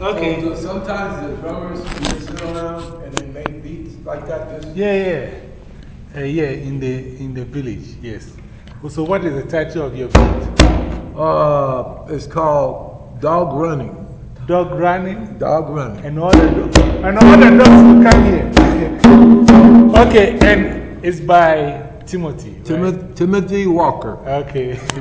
Okay. So sometimes the drummers will sit around and they make beats like that. Just Yeah, yeah. Uh, yeah, in the, in the village, yes. So, what is the title of your beat? uh, it's called Dog Running. Dog running? Dog Running. And all the, dogs, and all the dogs will come here. okay, and it's by Timothy. right? Timothy, Timothy Walker. Okay.